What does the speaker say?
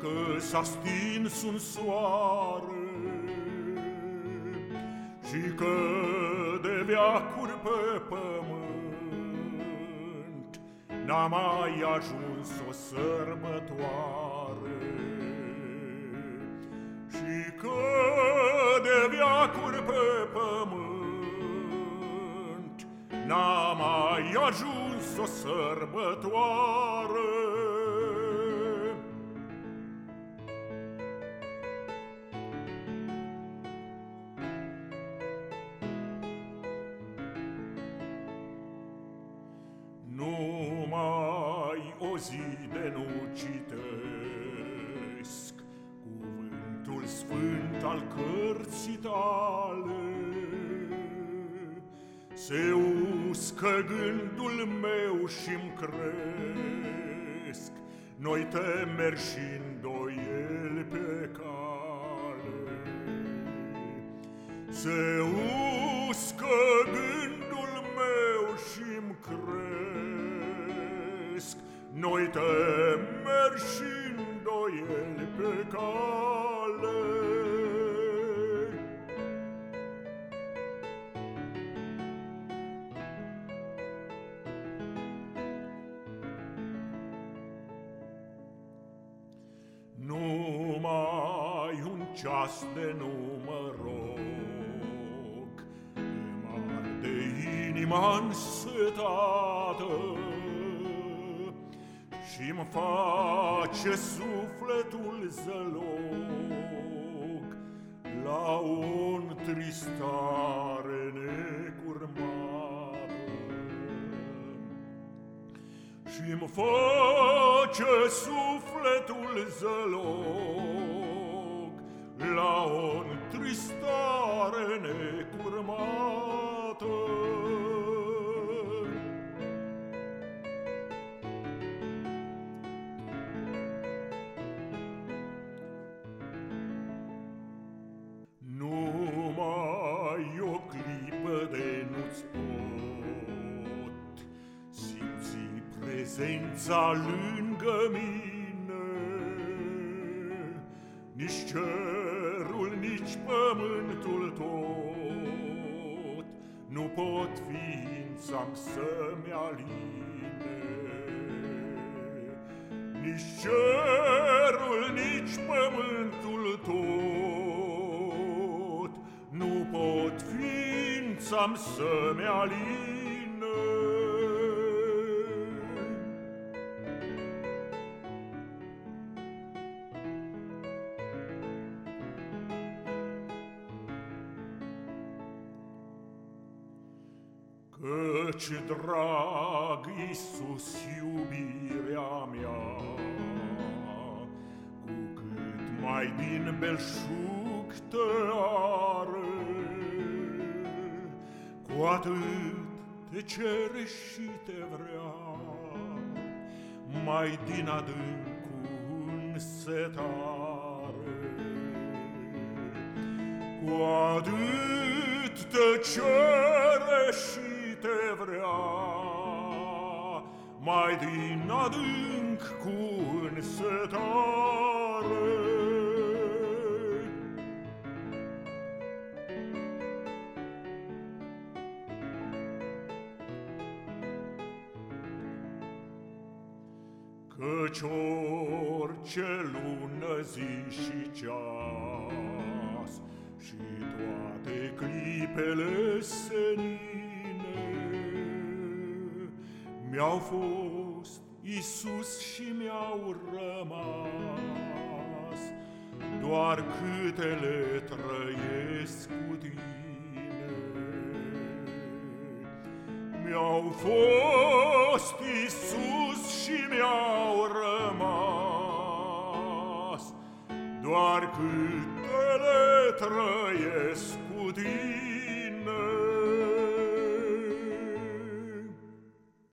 că s-a stins un soare Și că de veacuri pe pământ N-a mai ajuns o sărbătoare. Și că de veacuri pe pământ N-a mai ajuns o sărbătoare Numai o zi de nu citesc Cuvântul sfânt al cărții tale. Se uscă gândul meu și-mi cresc Noi temeri și îndoieli pe cale. Se uscă gândul meu și-mi cresc Noi temeri și îndoieli pe cale. Numai un ceas de număr Îmi arde inima însetată Și-mi face sufletul zăloc La o tristare necurmată. Și-mi face sufletul zăloc prezența lângă mine. Nici cerul, nici pământul tot Nu pot ființa-mi să-mi aline. Nici cerul, nici pământul tot Nu pot ființa-mi să-mi aline Căci drag Iisus iubirea mea Cu cât mai din belșug te are Cu atât te cere și te vrea. Mai din adâncul setare Cu atât te cere și Mai din adânc cu însetare. Căci orice lună, zi și ceas Și toate clipele Mi-au fost Isus și mi-au rămas Doar câtele trăiesc cu tine. Mi-au fost Isus și mi-au rămas Doar câtele trăiesc cu tine